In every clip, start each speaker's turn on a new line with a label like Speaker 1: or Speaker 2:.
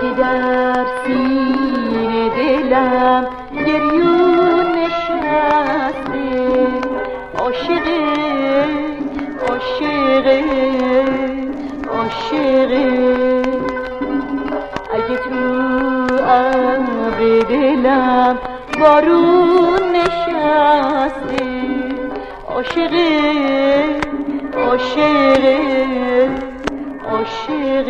Speaker 1: که در سینه دلم گریون نشسته. عاشق عاشق عاشق. اگه تو ابر دلم بارون نشسته. عاشق عاشق عاشق.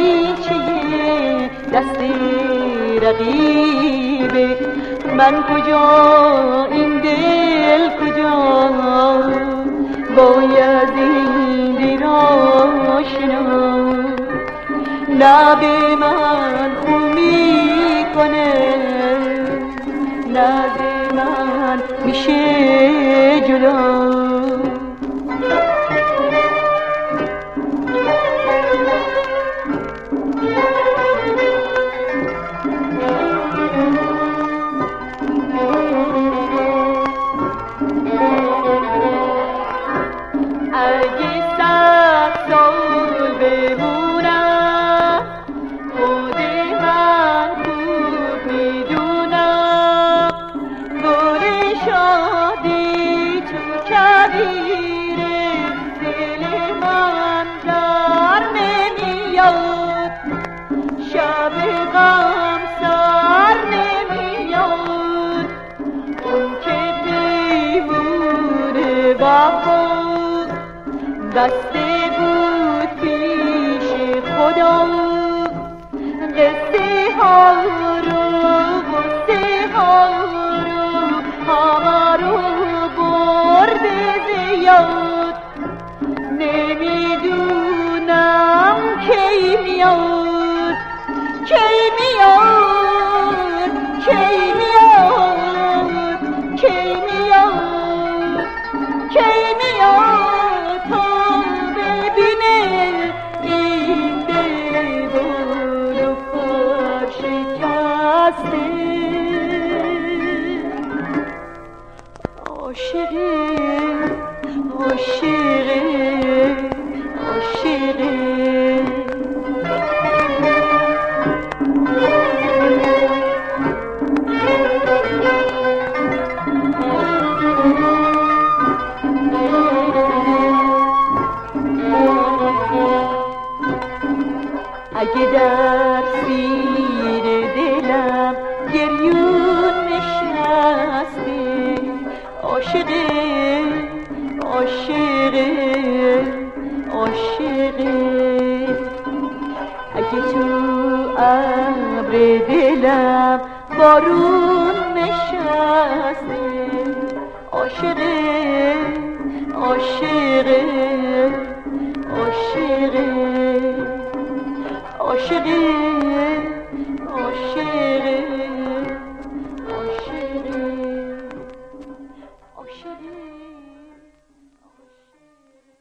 Speaker 1: بازیچه دست رقیبه. من کجا؟ این دل کجا؟ باید این دل آشنا. لب من خون می‌کنه لب من میشه جدا. ergissa baby. بسته بود پیش خدا. قصه ها رو قصه ها رو همه رو برده زیاد. نمی‌دونم کی میاد کی میاد کی اگه عاشقه عاشقه اگه تو ابر دلم بارون نشسته عاشقه عاشقه عاشقه عاشقی.